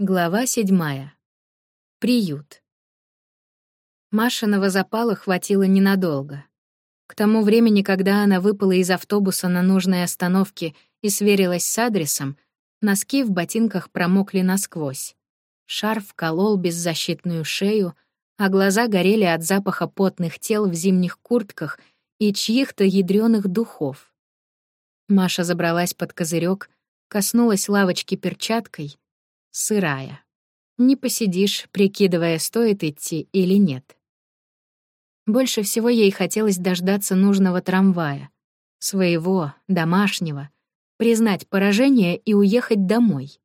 Глава седьмая. Приют. Машиного запала хватило ненадолго. К тому времени, когда она выпала из автобуса на нужной остановке и сверилась с адресом, носки в ботинках промокли насквозь. Шарф колол беззащитную шею, а глаза горели от запаха потных тел в зимних куртках и чьих-то ядрёных духов. Маша забралась под козырек, коснулась лавочки перчаткой, сырая. Не посидишь, прикидывая, стоит идти или нет. Больше всего ей хотелось дождаться нужного трамвая. Своего, домашнего. Признать поражение и уехать домой.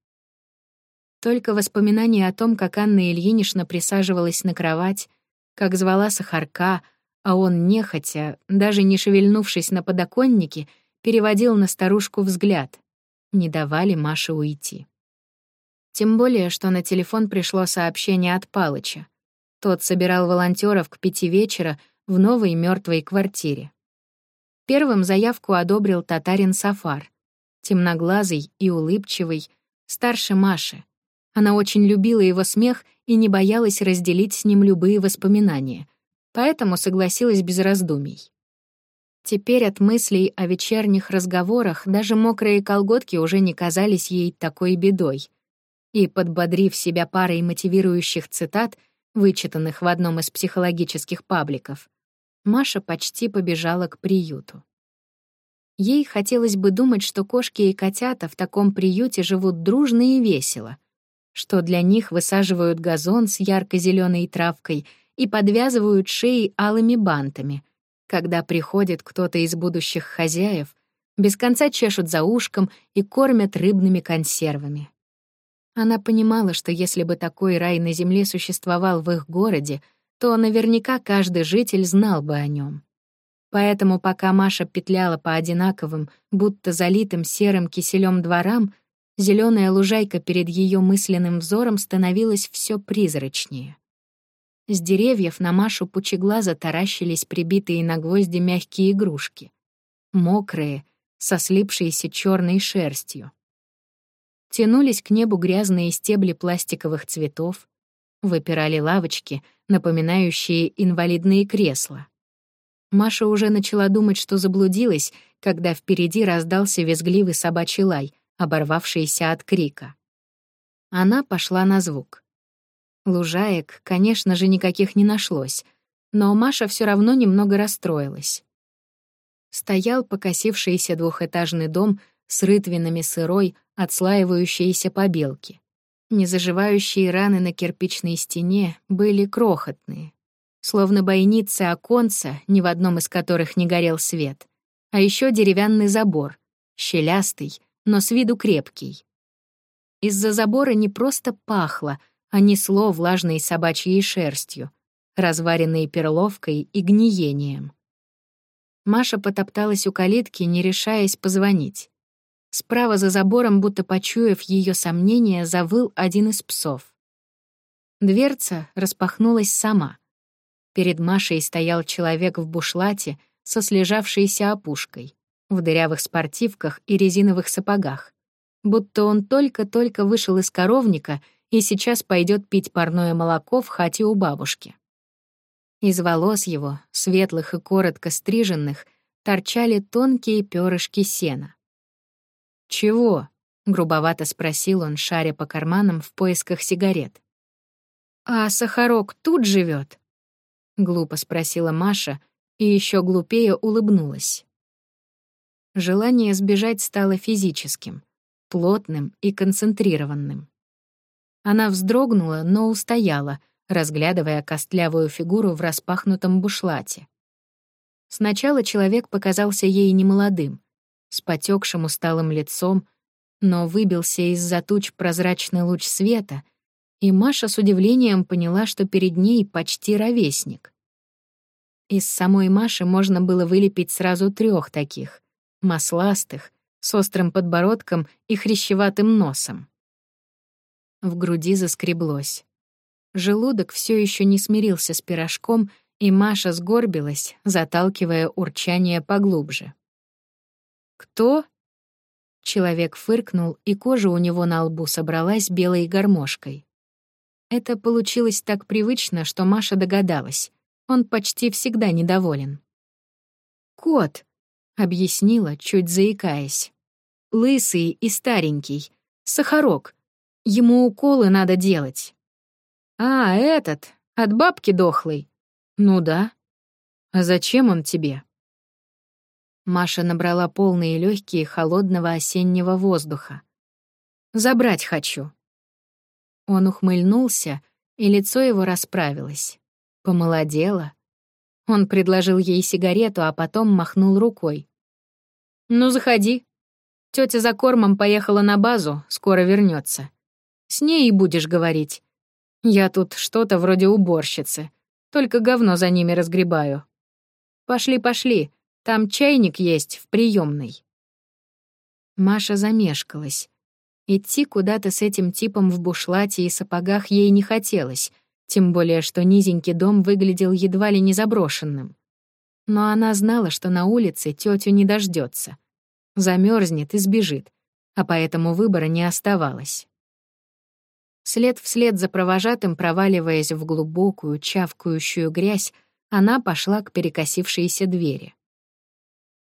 Только воспоминания о том, как Анна Ильинична присаживалась на кровать, как звала Сахарка, а он нехотя, даже не шевельнувшись на подоконнике, переводил на старушку взгляд, не давали Маше уйти. Тем более, что на телефон пришло сообщение от Палыча. Тот собирал волонтеров к пяти вечера в новой мертвой квартире. Первым заявку одобрил татарин Сафар, темноглазый и улыбчивый, старше Маши, она очень любила его смех и не боялась разделить с ним любые воспоминания, поэтому согласилась без раздумий. Теперь от мыслей о вечерних разговорах даже мокрые колготки уже не казались ей такой бедой. И, подбодрив себя парой мотивирующих цитат, вычитанных в одном из психологических пабликов, Маша почти побежала к приюту. Ей хотелось бы думать, что кошки и котята в таком приюте живут дружно и весело — что для них высаживают газон с ярко-зеленой травкой и подвязывают шеи алыми бантами. Когда приходит кто-то из будущих хозяев, без конца чешут за ушком и кормят рыбными консервами. Она понимала, что если бы такой рай на земле существовал в их городе, то наверняка каждый житель знал бы о нем. Поэтому пока Маша петляла по одинаковым, будто залитым серым киселем дворам, Зеленая лужайка перед ее мысленным взором становилась все призрачнее. С деревьев на Машу пучеглаза таращились прибитые на гвозди мягкие игрушки. Мокрые, со слипшейся черной шерстью. Тянулись к небу грязные стебли пластиковых цветов, выпирали лавочки, напоминающие инвалидные кресла. Маша уже начала думать, что заблудилась, когда впереди раздался визгливый собачий лай, оборвавшиеся от крика. Она пошла на звук. Лужаек, конечно же, никаких не нашлось, но Маша все равно немного расстроилась. Стоял покосившийся двухэтажный дом с рытвинами сырой, отслаивающейся побелки. Незаживающие раны на кирпичной стене были крохотные, словно бойницы оконца, ни в одном из которых не горел свет, а еще деревянный забор, щелястый, но с виду крепкий. Из-за забора не просто пахло, а несло влажной собачьей шерстью, разваренной перловкой и гниением. Маша потопталась у калитки, не решаясь позвонить. Справа за забором, будто почуяв ее сомнения, завыл один из псов. Дверца распахнулась сама. Перед Машей стоял человек в бушлате со слежавшейся опушкой в дырявых спортивках и резиновых сапогах, будто он только-только вышел из коровника и сейчас пойдет пить парное молоко в хате у бабушки. Из волос его, светлых и коротко стриженных, торчали тонкие перышки сена. «Чего?» — грубовато спросил он, шаря по карманам в поисках сигарет. «А Сахарок тут живет? глупо спросила Маша и еще глупее улыбнулась. Желание сбежать стало физическим, плотным и концентрированным. Она вздрогнула, но устояла, разглядывая костлявую фигуру в распахнутом бушлате. Сначала человек показался ей немолодым, с потекшим усталым лицом, но выбился из-за туч прозрачный луч света, и Маша с удивлением поняла, что перед ней почти ровесник. Из самой Маши можно было вылепить сразу трех таких — масластых, с острым подбородком и хрящеватым носом. В груди заскреблось. Желудок все еще не смирился с пирожком, и Маша сгорбилась, заталкивая урчание поглубже. «Кто?» Человек фыркнул, и кожа у него на лбу собралась белой гармошкой. Это получилось так привычно, что Маша догадалась. Он почти всегда недоволен. «Кот», — объяснила, чуть заикаясь. «Лысый и старенький. Сахарок. Ему уколы надо делать». «А, этот, от бабки дохлый». «Ну да». «А зачем он тебе?» Маша набрала полные легкие холодного осеннего воздуха. «Забрать хочу». Он ухмыльнулся, и лицо его расправилось. Помолодело. Он предложил ей сигарету, а потом махнул рукой. «Ну, заходи. Тетя за кормом поехала на базу, скоро вернется. С ней и будешь говорить. Я тут что-то вроде уборщицы, только говно за ними разгребаю. Пошли, пошли, там чайник есть в приемной. Маша замешкалась. Идти куда-то с этим типом в бушлате и сапогах ей не хотелось, тем более что низенький дом выглядел едва ли не заброшенным. Но она знала, что на улице тетю не дождется, замерзнет и сбежит, а поэтому выбора не оставалось. След вслед за провожатым, проваливаясь в глубокую, чавкающую грязь, она пошла к перекосившейся двери.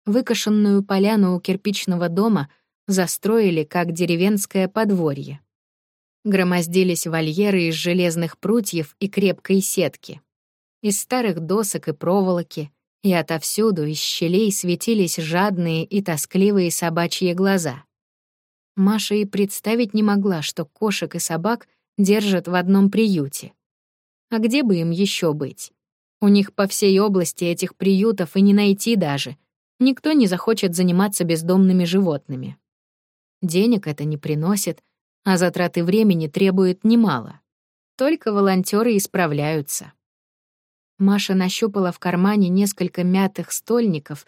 Выкошенную поляну у кирпичного дома застроили как деревенское подворье. Громоздились вольеры из железных прутьев и крепкой сетки. Из старых досок и проволоки, и отовсюду из щелей светились жадные и тоскливые собачьи глаза. Маша и представить не могла, что кошек и собак держат в одном приюте. А где бы им еще быть? У них по всей области этих приютов и не найти даже — Никто не захочет заниматься бездомными животными. Денег это не приносит, а затраты времени требует немало. Только волонтеры исправляются. Маша нащупала в кармане несколько мятых стольников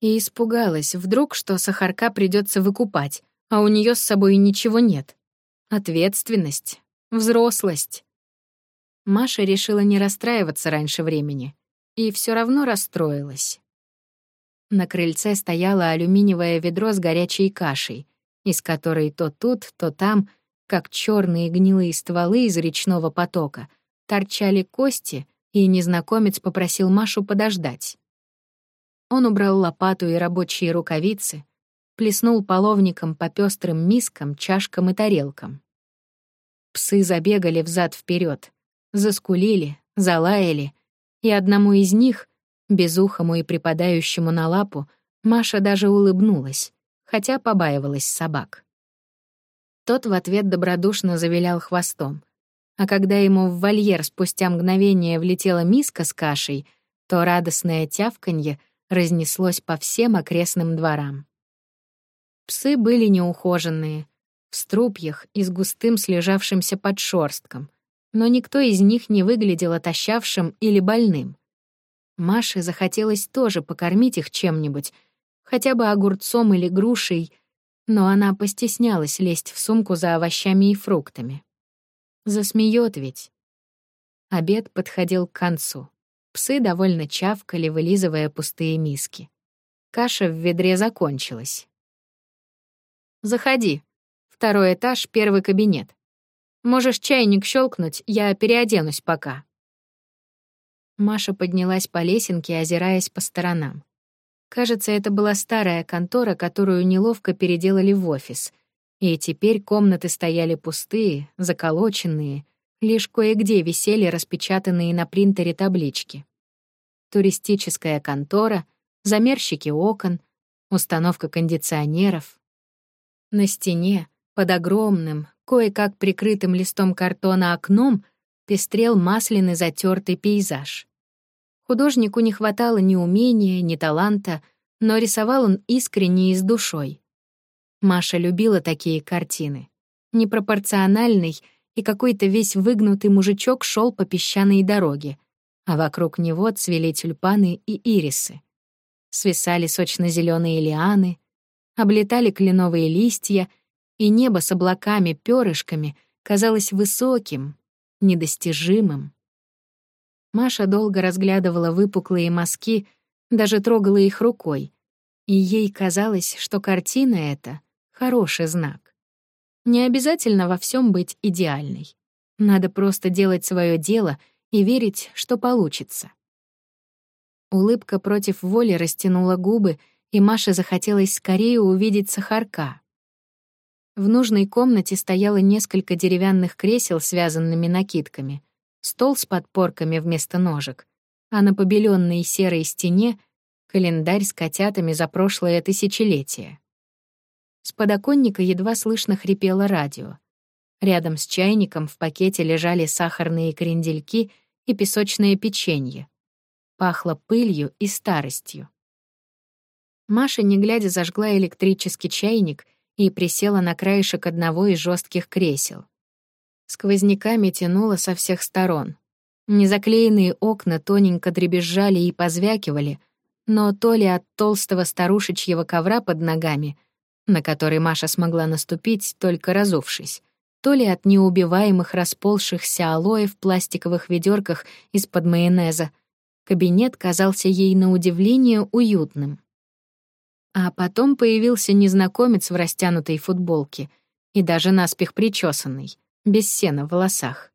и испугалась, вдруг что сахарка придется выкупать, а у нее с собой ничего нет. Ответственность, взрослость. Маша решила не расстраиваться раньше времени и все равно расстроилась. На крыльце стояло алюминиевое ведро с горячей кашей, из которой то тут, то там, как черные гнилые стволы из речного потока, торчали кости, и незнакомец попросил Машу подождать. Он убрал лопату и рабочие рукавицы, плеснул половником по пестрым мискам, чашкам и тарелкам. Псы забегали взад вперед, заскулили, залаяли, и одному из них, Безухому и припадающему на лапу Маша даже улыбнулась, хотя побаивалась собак. Тот в ответ добродушно завилял хвостом. А когда ему в вольер спустя мгновение влетела миска с кашей, то радостное тявканье разнеслось по всем окрестным дворам. Псы были неухоженные, в струпьях и с густым слежавшимся подшерстком, но никто из них не выглядел отощавшим или больным. Маше захотелось тоже покормить их чем-нибудь, хотя бы огурцом или грушей, но она постеснялась лезть в сумку за овощами и фруктами. Засмеет ведь. Обед подходил к концу. Псы довольно чавкали, вылизывая пустые миски. Каша в ведре закончилась. «Заходи. Второй этаж, первый кабинет. Можешь чайник щелкнуть, я переоденусь пока». Маша поднялась по лесенке, озираясь по сторонам. Кажется, это была старая контора, которую неловко переделали в офис. И теперь комнаты стояли пустые, заколоченные, лишь кое-где висели распечатанные на принтере таблички. Туристическая контора, замерщики окон, установка кондиционеров. На стене, под огромным, кое-как прикрытым листом картона окном, пестрел масляный затертый пейзаж. Художнику не хватало ни умения, ни таланта, но рисовал он искренне и с душой. Маша любила такие картины. Непропорциональный и какой-то весь выгнутый мужичок шел по песчаной дороге, а вокруг него цвели тюльпаны и ирисы. Свисали сочно зеленые лианы, облетали кленовые листья, и небо с облаками, перышками казалось высоким, недостижимым. Маша долго разглядывала выпуклые мазки, даже трогала их рукой. И ей казалось, что картина эта — Хороший знак. Не обязательно во всем быть идеальной. Надо просто делать свое дело и верить, что получится. Улыбка против воли растянула губы, и Маше захотелось скорее увидеть Сахарка. В нужной комнате стояло несколько деревянных кресел, связанными накидками, стол с подпорками вместо ножек, а на побеленной серой стене — календарь с котятами за прошлое тысячелетие. С подоконника едва слышно хрипело радио. Рядом с чайником в пакете лежали сахарные крендельки и песочное печенье. Пахло пылью и старостью. Маша, не глядя, зажгла электрический чайник и присела на краешек одного из жестких кресел. Сквозняками тянуло со всех сторон. Незаклеенные окна тоненько дребезжали и позвякивали, но то ли от толстого старушечьего ковра под ногами, на который Маша смогла наступить, только разувшись, то ли от неубиваемых расползшихся алоэ в пластиковых ведерках из-под майонеза, кабинет казался ей на удивление уютным. А потом появился незнакомец в растянутой футболке и даже наспех причесанный, без сена в волосах.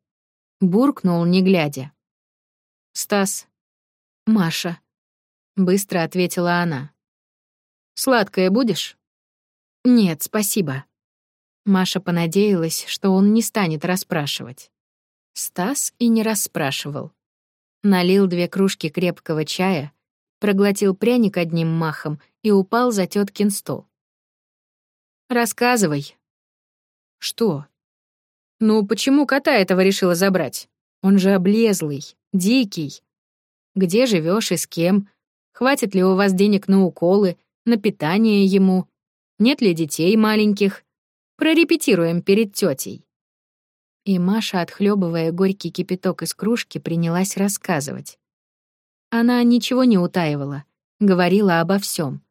Буркнул, не глядя. «Стас». «Маша», — быстро ответила она. «Сладкое будешь?» «Нет, спасибо». Маша понадеялась, что он не станет расспрашивать. Стас и не расспрашивал. Налил две кружки крепкого чая, проглотил пряник одним махом и упал за теткин стол. «Рассказывай». «Что?» «Ну, почему кота этого решила забрать? Он же облезлый, дикий. Где живешь и с кем? Хватит ли у вас денег на уколы, на питание ему? Нет ли детей маленьких? Прорепетируем перед тетей. И Маша, отхлебывая горький кипяток из кружки, принялась рассказывать. Она ничего не утаивала, говорила обо всем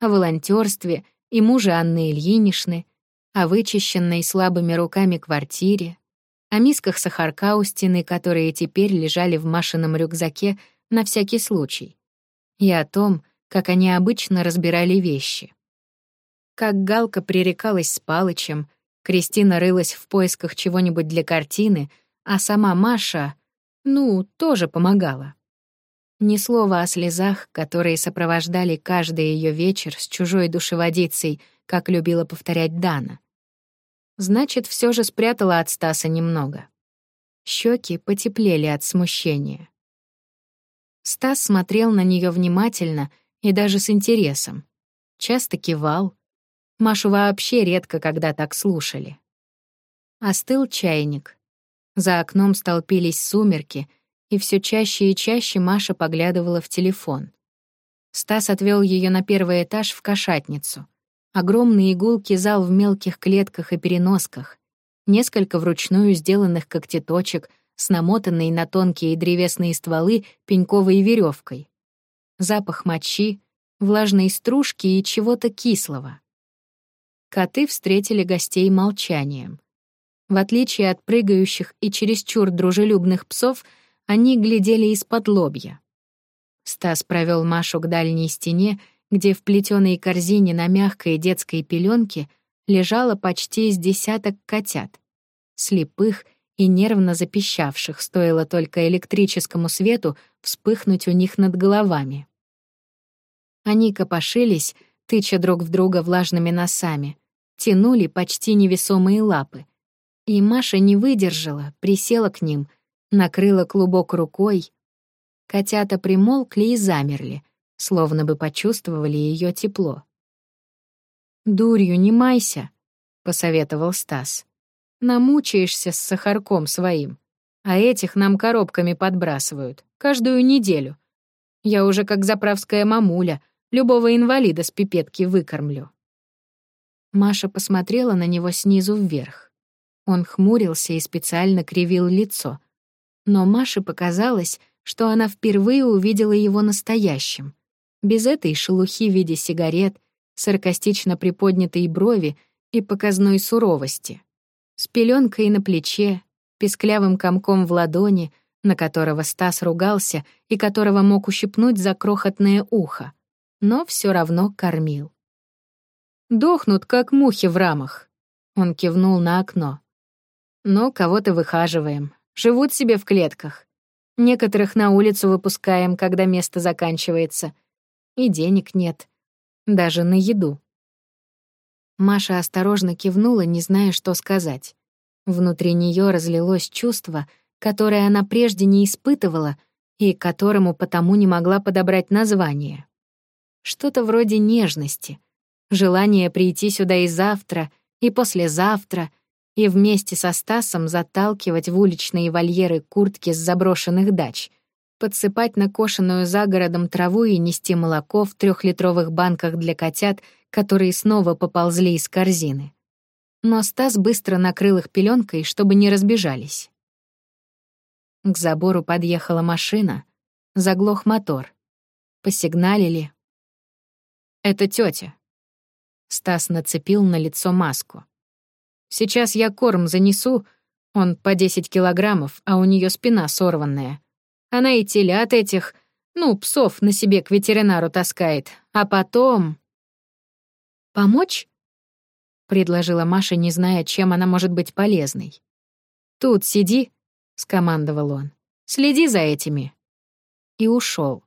о волонтерстве и муже Анны Ильиничны, о вычищенной слабыми руками квартире, о мисках сахарка у стены, которые теперь лежали в Машином рюкзаке на всякий случай, и о том, как они обычно разбирали вещи. Как Галка пререкалась с Палычем, Кристина рылась в поисках чего-нибудь для картины, а сама Маша, ну, тоже помогала. Ни слова о слезах, которые сопровождали каждый ее вечер с чужой душеводицей, как любила повторять Дана. Значит, все же спрятала от Стаса немного. Щеки потеплели от смущения. Стас смотрел на нее внимательно и даже с интересом. Часто кивал. Машу вообще редко когда так слушали. Остыл чайник. За окном столпились сумерки — и все чаще и чаще Маша поглядывала в телефон. Стас отвел ее на первый этаж в кошатницу. Огромный игулки зал в мелких клетках и переносках, несколько вручную сделанных когтеточек с намотанной на тонкие древесные стволы пеньковой веревкой. Запах мочи, влажной стружки и чего-то кислого. Коты встретили гостей молчанием. В отличие от прыгающих и чересчур дружелюбных псов — они глядели из-под лобья. Стас провел Машу к дальней стене, где в плетеной корзине на мягкой детской пеленке лежало почти из десяток котят, слепых и нервно запищавших, стоило только электрическому свету вспыхнуть у них над головами. Они копошились, тыча друг в друга влажными носами, тянули почти невесомые лапы. И Маша не выдержала, присела к ним — накрыла клубок рукой. Котята примолкли и замерли, словно бы почувствовали ее тепло. «Дурью не майся», — посоветовал Стас. «Намучаешься с сахарком своим, а этих нам коробками подбрасывают, каждую неделю. Я уже как заправская мамуля, любого инвалида с пипетки выкормлю». Маша посмотрела на него снизу вверх. Он хмурился и специально кривил лицо, но Маше показалось, что она впервые увидела его настоящим. Без этой шелухи в виде сигарет, саркастично приподнятой брови и показной суровости. С пеленкой на плече, песклявым комком в ладони, на которого Стас ругался и которого мог ущипнуть за крохотное ухо, но все равно кормил. Дохнут, как мухи в рамах. Он кивнул на окно. Но кого-то выхаживаем. Живут себе в клетках. Некоторых на улицу выпускаем, когда место заканчивается. И денег нет. Даже на еду. Маша осторожно кивнула, не зная, что сказать. Внутри нее разлилось чувство, которое она прежде не испытывала и которому потому не могла подобрать название. Что-то вроде нежности, желание прийти сюда и завтра, и послезавтра — и вместе со Стасом заталкивать в уличные вольеры куртки с заброшенных дач, подсыпать накошенную за городом траву и нести молоко в трехлитровых банках для котят, которые снова поползли из корзины. Но Стас быстро накрыл их пеленкой, чтобы не разбежались. К забору подъехала машина, заглох мотор. Посигналили. «Это тетя. Стас нацепил на лицо маску. Сейчас я корм занесу, он по 10 килограммов, а у нее спина сорванная. Она и телят этих, ну, псов на себе к ветеринару таскает. А потом... «Помочь?» — предложила Маша, не зная, чем она может быть полезной. «Тут сиди», — скомандовал он. «Следи за этими». И ушел.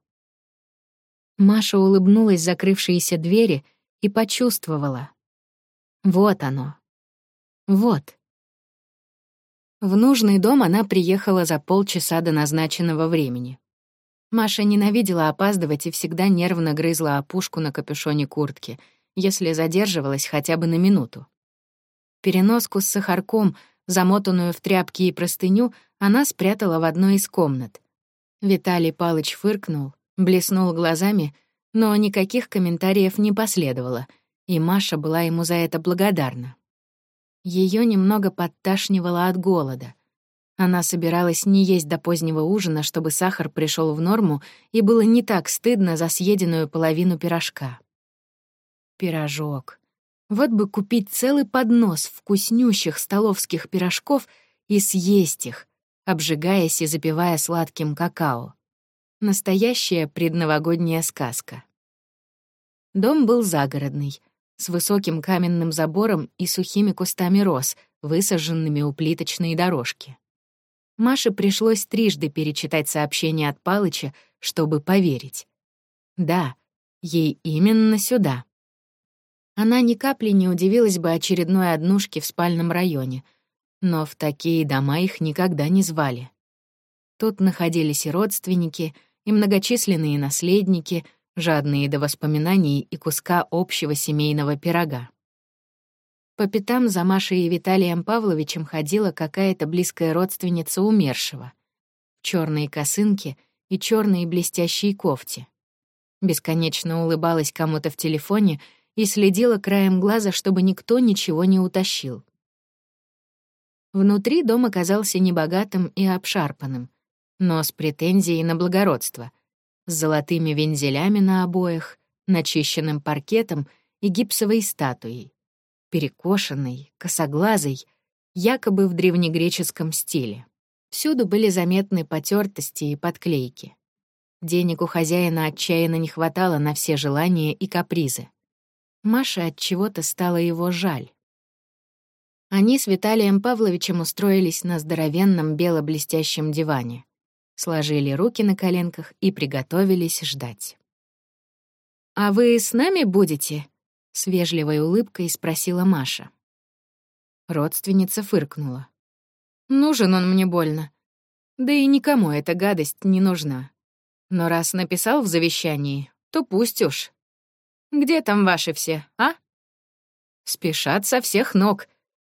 Маша улыбнулась закрывшейся двери и почувствовала. Вот оно, вот. В нужный дом она приехала за полчаса до назначенного времени. Маша ненавидела опаздывать и всегда нервно грызла опушку на капюшоне куртки, если задерживалась хотя бы на минуту. Переноску с сахарком, замотанную в тряпки и простыню, она спрятала в одной из комнат. Виталий Палыч фыркнул, блеснул глазами, но никаких комментариев не последовало, и Маша была ему за это благодарна. Ее немного подташнивало от голода. Она собиралась не есть до позднего ужина, чтобы сахар пришел в норму, и было не так стыдно за съеденную половину пирожка. Пирожок. Вот бы купить целый поднос вкуснющих столовских пирожков и съесть их, обжигаясь и запивая сладким какао. Настоящая предновогодняя сказка. Дом был загородный — с высоким каменным забором и сухими кустами роз, высаженными у плиточной дорожки. Маше пришлось трижды перечитать сообщение от Палыча, чтобы поверить. Да, ей именно сюда. Она ни капли не удивилась бы очередной однушке в спальном районе, но в такие дома их никогда не звали. Тут находились и родственники, и многочисленные наследники — жадные до воспоминаний и куска общего семейного пирога. По пятам за Машей и Виталием Павловичем ходила какая-то близкая родственница умершего. В черные косынки и черные блестящие кофте. Бесконечно улыбалась кому-то в телефоне и следила краем глаза, чтобы никто ничего не утащил. Внутри дом оказался небогатым и обшарпанным, но с претензией на благородство — с золотыми вензелями на обоях, начищенным паркетом и гипсовой статуей, перекошенной, косоглазой, якобы в древнегреческом стиле. Всюду были заметны потертости и подклейки. Денег у хозяина отчаянно не хватало на все желания и капризы. Маше от чего-то стало его жаль. Они с Виталием Павловичем устроились на здоровенном бело-блестящем диване сложили руки на коленках и приготовились ждать. «А вы с нами будете?» — с вежливой улыбкой спросила Маша. Родственница фыркнула. «Нужен он мне больно. Да и никому эта гадость не нужна. Но раз написал в завещании, то пусть уж. Где там ваши все, а?» «Спешат со всех ног»,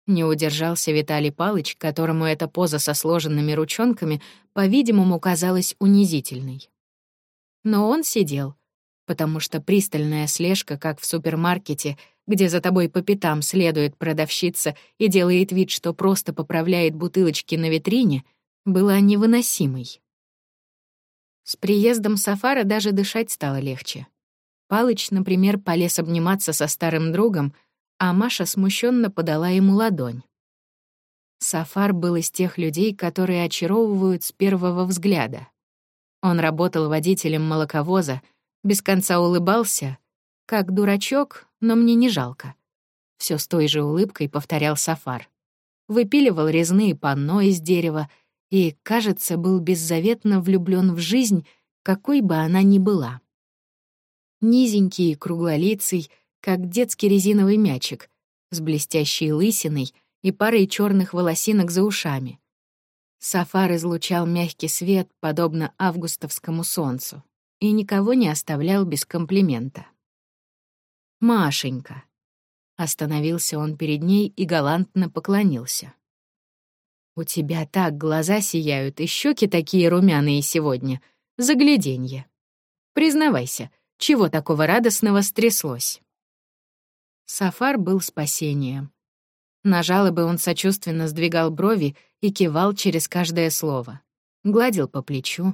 не удержался Виталий Палыч, которому эта поза со сложенными ручонками, по-видимому, казалась унизительной. Но он сидел, потому что пристальная слежка, как в супермаркете, где за тобой по пятам следует продавщица и делает вид, что просто поправляет бутылочки на витрине, была невыносимой. С приездом Сафара даже дышать стало легче. Палыч, например, полез обниматься со старым другом — а Маша смущенно подала ему ладонь. Сафар был из тех людей, которые очаровывают с первого взгляда. Он работал водителем молоковоза, без конца улыбался, как дурачок, но мне не жалко. Все с той же улыбкой повторял Сафар. Выпиливал резные панно из дерева и, кажется, был беззаветно влюблен в жизнь, какой бы она ни была. Низенький и круглолицый, как детский резиновый мячик, с блестящей лысиной и парой черных волосинок за ушами. Сафар излучал мягкий свет, подобно августовскому солнцу, и никого не оставлял без комплимента. «Машенька». Остановился он перед ней и галантно поклонился. «У тебя так глаза сияют, и щеки такие румяные сегодня. Загляденье. Признавайся, чего такого радостного стряслось?» Сафар был спасением. На жалобы он сочувственно сдвигал брови и кивал через каждое слово. Гладил по плечу.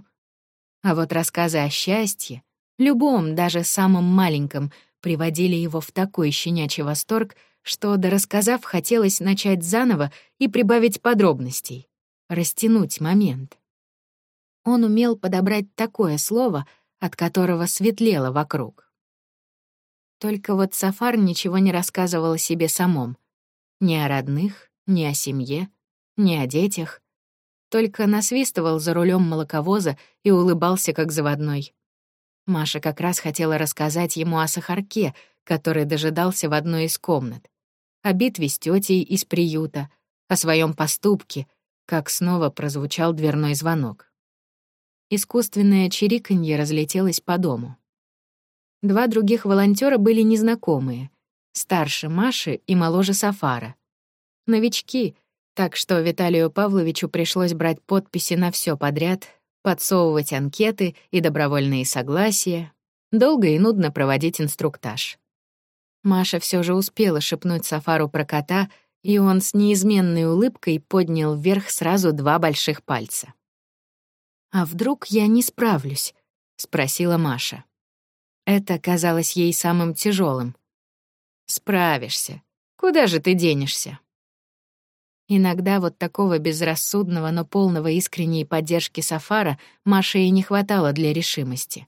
А вот рассказы о счастье, любом, даже самом маленьком, приводили его в такой щенячий восторг, что, да рассказав, хотелось начать заново и прибавить подробностей, растянуть момент. Он умел подобрать такое слово, от которого светлело вокруг. Только вот Сафар ничего не рассказывал о себе самом. Ни о родных, ни о семье, ни о детях. Только насвистывал за рулем молоковоза и улыбался, как заводной. Маша как раз хотела рассказать ему о Сахарке, который дожидался в одной из комнат, о битве с тетей из приюта, о своем поступке, как снова прозвучал дверной звонок. Искусственное чириканье разлетелось по дому. Два других волонтера были незнакомые, старше Маши и моложе Сафара. Новички, так что Виталию Павловичу пришлось брать подписи на все подряд, подсовывать анкеты и добровольные согласия, долго и нудно проводить инструктаж. Маша все же успела шепнуть Сафару про кота, и он с неизменной улыбкой поднял вверх сразу два больших пальца. «А вдруг я не справлюсь?» — спросила Маша. Это казалось ей самым тяжелым. «Справишься. Куда же ты денешься?» Иногда вот такого безрассудного, но полного искренней поддержки Сафара Маше и не хватало для решимости.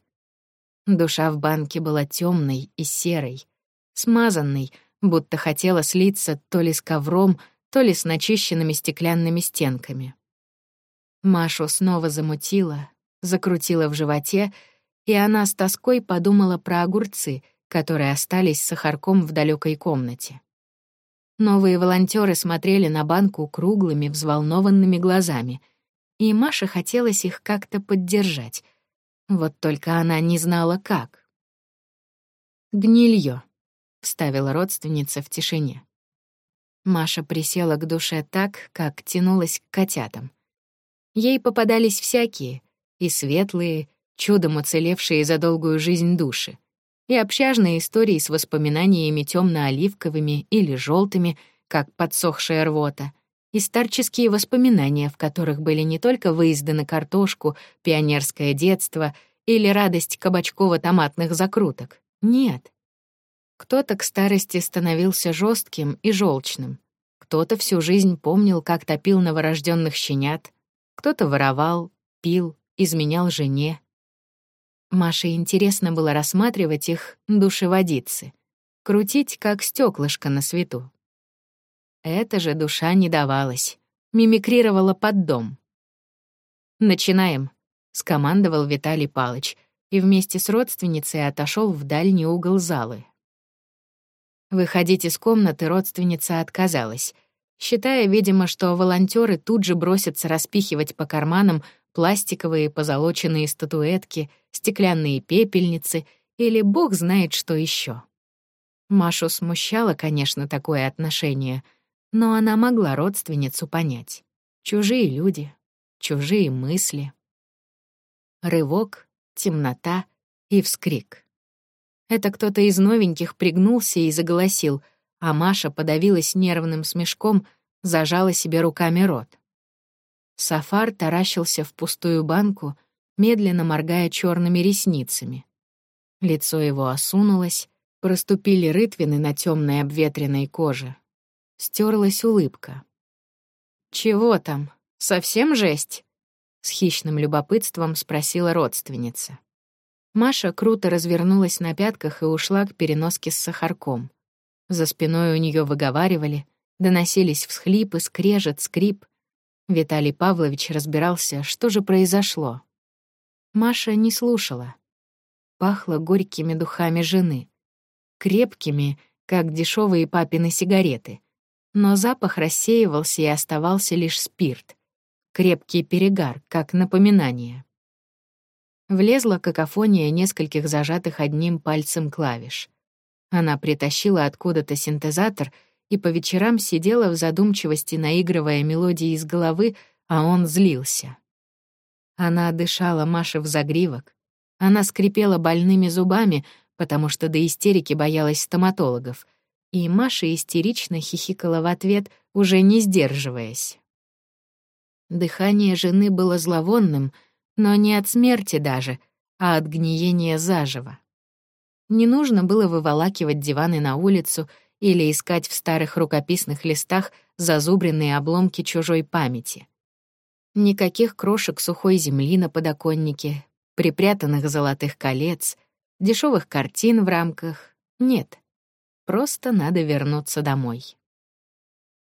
Душа в банке была темной и серой, смазанной, будто хотела слиться то ли с ковром, то ли с начищенными стеклянными стенками. Машу снова замутила, закрутила в животе, и она с тоской подумала про огурцы, которые остались с сахарком в далекой комнате. Новые волонтеры смотрели на банку круглыми, взволнованными глазами, и Маше хотелось их как-то поддержать. Вот только она не знала, как. «Гнилье», — вставила родственница в тишине. Маша присела к душе так, как тянулась к котятам. Ей попадались всякие, и светлые, чудом уцелевшие за долгую жизнь души, и общажные истории с воспоминаниями темно-оливковыми или желтыми, как подсохшая рвота, и старческие воспоминания, в которых были не только выезды на картошку, пионерское детство или радость кабачково-томатных закруток. Нет. Кто-то к старости становился жестким и желчным, кто-то всю жизнь помнил, как топил новорожденных щенят, кто-то воровал, пил, изменял жене, Маше интересно было рассматривать их душеводицы, крутить, как стеклышко на свету. Эта же душа не давалась, мимикрировала под дом. «Начинаем», — скомандовал Виталий Палыч и вместе с родственницей отошел в дальний угол залы. Выходить из комнаты родственница отказалась, считая, видимо, что волонтеры тут же бросятся распихивать по карманам пластиковые позолоченные статуэтки, стеклянные пепельницы или бог знает что еще. Машу смущало, конечно, такое отношение, но она могла родственницу понять. Чужие люди, чужие мысли. Рывок, темнота и вскрик. Это кто-то из новеньких пригнулся и заголосил, а Маша подавилась нервным смешком, зажала себе руками рот. Сафар таращился в пустую банку, медленно моргая черными ресницами. Лицо его осунулось, проступили рытвины на темной обветренной коже. Стерлась улыбка. «Чего там? Совсем жесть?» — с хищным любопытством спросила родственница. Маша круто развернулась на пятках и ушла к переноске с сахарком. За спиной у нее выговаривали, доносились всхлипы, скрежет, скрип. Виталий Павлович разбирался, что же произошло. Маша не слушала. Пахло горькими духами жены. Крепкими, как дешевые папины сигареты. Но запах рассеивался и оставался лишь спирт. Крепкий перегар, как напоминание. Влезла какофония нескольких зажатых одним пальцем клавиш. Она притащила откуда-то синтезатор и по вечерам сидела в задумчивости, наигрывая мелодии из головы, а он злился. Она дышала Маше в загривок. Она скрипела больными зубами, потому что до истерики боялась стоматологов. И Маша истерично хихикала в ответ, уже не сдерживаясь. Дыхание жены было зловонным, но не от смерти даже, а от гниения заживо. Не нужно было выволакивать диваны на улицу или искать в старых рукописных листах зазубренные обломки чужой памяти. Никаких крошек сухой земли на подоконнике, припрятанных золотых колец, дешевых картин в рамках. Нет. Просто надо вернуться домой.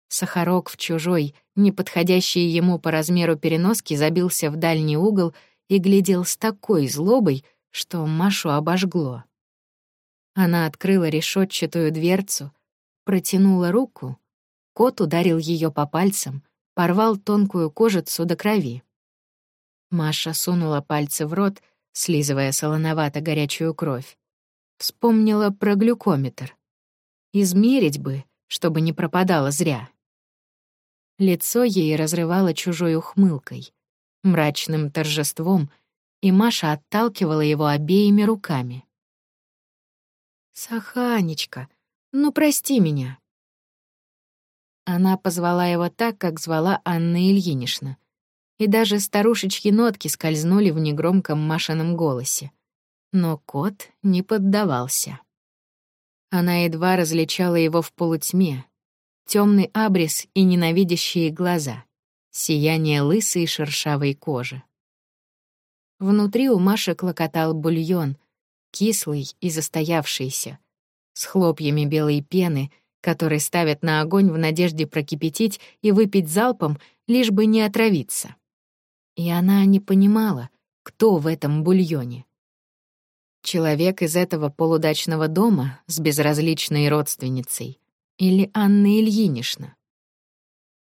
Сахарок в чужой, неподходящей ему по размеру переноски, забился в дальний угол и глядел с такой злобой, что Машу обожгло. Она открыла решетчатую дверцу, протянула руку. Кот ударил ее по пальцам, порвал тонкую кожицу до крови. Маша сунула пальцы в рот, слизывая солоновато-горячую кровь. Вспомнила про глюкометр. Измерить бы, чтобы не пропадало зря. Лицо ей разрывало чужой ухмылкой, мрачным торжеством, и Маша отталкивала его обеими руками. «Саханечка, ну прости меня». Она позвала его так, как звала Анна Ильинична. И даже старушечьи нотки скользнули в негромком Машином голосе. Но кот не поддавался. Она едва различала его в полутьме. Темный абрис и ненавидящие глаза. Сияние лысой шершавой кожи. Внутри у Маши клокотал бульон, кислый и застоявшийся, с хлопьями белой пены, который ставят на огонь в надежде прокипятить и выпить залпом, лишь бы не отравиться. И она не понимала, кто в этом бульоне. Человек из этого полудачного дома с безразличной родственницей или Анна Ильинична.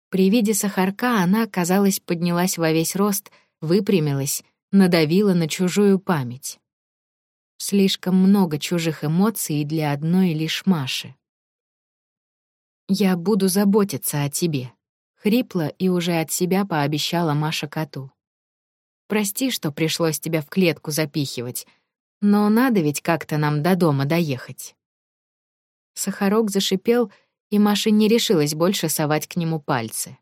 При виде сахарка она, казалось, поднялась во весь рост, выпрямилась, надавила на чужую память. Слишком много чужих эмоций для одной лишь Маши. «Я буду заботиться о тебе», — хрипло и уже от себя пообещала Маша коту. «Прости, что пришлось тебя в клетку запихивать, но надо ведь как-то нам до дома доехать». Сахарок зашипел, и Маша не решилась больше совать к нему пальцы.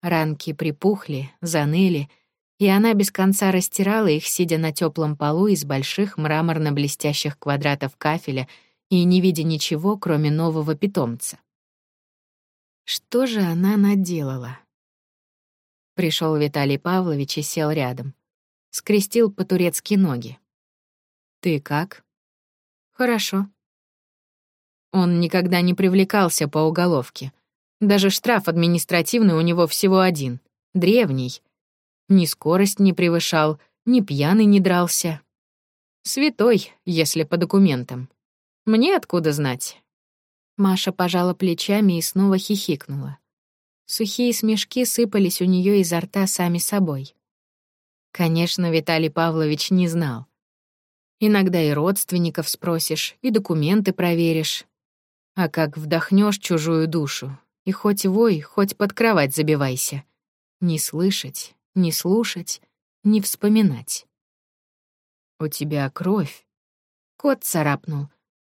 Ранки припухли, заныли — и она без конца растирала их, сидя на теплом полу из больших мраморно-блестящих квадратов кафеля и не видя ничего, кроме нового питомца. Что же она наделала? Пришел Виталий Павлович и сел рядом. Скрестил по-турецки ноги. «Ты как?» «Хорошо». Он никогда не привлекался по уголовке. Даже штраф административный у него всего один. Древний, ни скорость не превышал, ни пьяный не дрался. Святой, если по документам. Мне откуда знать? Маша пожала плечами и снова хихикнула. Сухие смешки сыпались у нее изо рта сами собой. Конечно, Виталий Павлович не знал. Иногда и родственников спросишь, и документы проверишь. А как вдохнешь чужую душу, и хоть вой, хоть под кровать забивайся. Не слышать, не слушать, не вспоминать. «У тебя кровь». Кот царапнул.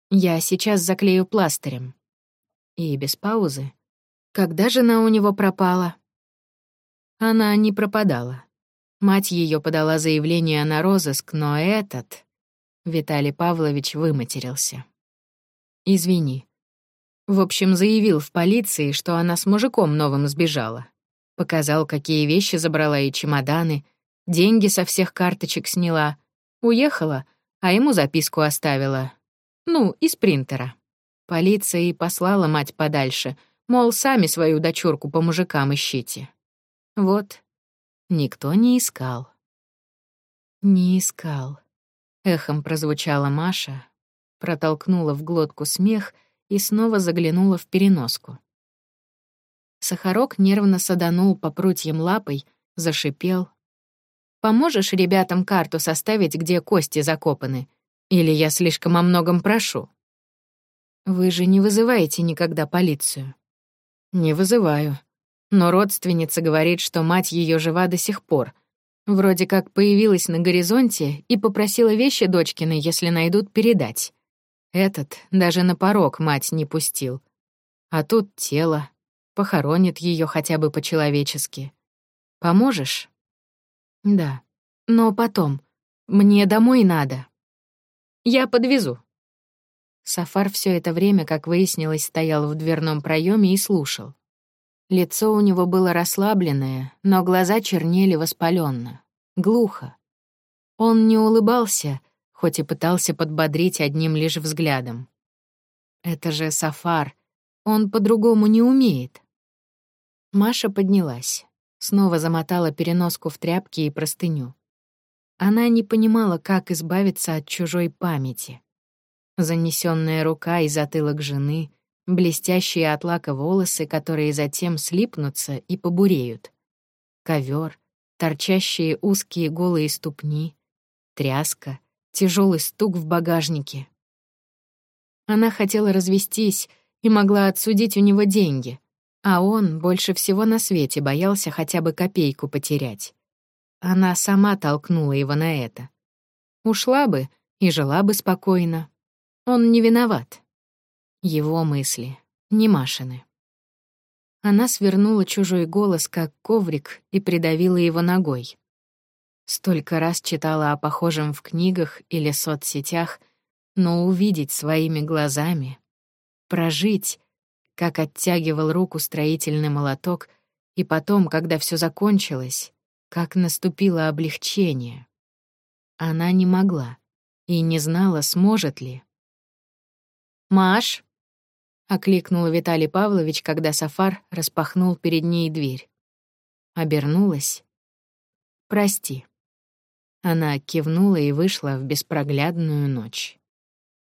«Я сейчас заклею пластырем». И без паузы. «Когда жена у него пропала?» Она не пропадала. Мать ее подала заявление на розыск, но этот... Виталий Павлович выматерился. «Извини». В общем, заявил в полиции, что она с мужиком новым сбежала. Показал, какие вещи забрала и чемоданы, деньги со всех карточек сняла. Уехала, а ему записку оставила. Ну, из принтера. Полиция и послала мать подальше, мол, сами свою дочурку по мужикам ищите. Вот, никто не искал. Не искал. Эхом прозвучала Маша, протолкнула в глотку смех и снова заглянула в переноску. Сахарок нервно саданул по прутьям лапой, зашипел. «Поможешь ребятам карту составить, где кости закопаны? Или я слишком о многом прошу?» «Вы же не вызываете никогда полицию?» «Не вызываю. Но родственница говорит, что мать ее жива до сих пор. Вроде как появилась на горизонте и попросила вещи дочкины, если найдут, передать. Этот даже на порог мать не пустил. А тут тело, похоронит ее хотя бы по-человечески. Поможешь? Да. Но потом. Мне домой надо. Я подвезу. Сафар все это время, как выяснилось, стоял в дверном проеме и слушал. Лицо у него было расслабленное, но глаза чернели воспаленно, глухо. Он не улыбался, хоть и пытался подбодрить одним лишь взглядом. Это же Сафар, он по-другому не умеет. Маша поднялась, снова замотала переноску в тряпки и простыню. Она не понимала, как избавиться от чужой памяти. Занесенная рука и затылок жены, блестящие от лака волосы, которые затем слипнутся и побуреют. Ковер, торчащие узкие голые ступни, тряска, тяжелый стук в багажнике. Она хотела развестись, и могла отсудить у него деньги, а он больше всего на свете боялся хотя бы копейку потерять. Она сама толкнула его на это. Ушла бы и жила бы спокойно. Он не виноват. Его мысли, не Машины. Она свернула чужой голос, как коврик, и придавила его ногой. Столько раз читала о похожем в книгах или соцсетях, но увидеть своими глазами прожить, как оттягивал руку строительный молоток, и потом, когда все закончилось, как наступило облегчение. Она не могла и не знала, сможет ли. «Маш!» — окликнул Виталий Павлович, когда Сафар распахнул перед ней дверь. Обернулась. «Прости». Она кивнула и вышла в беспроглядную ночь.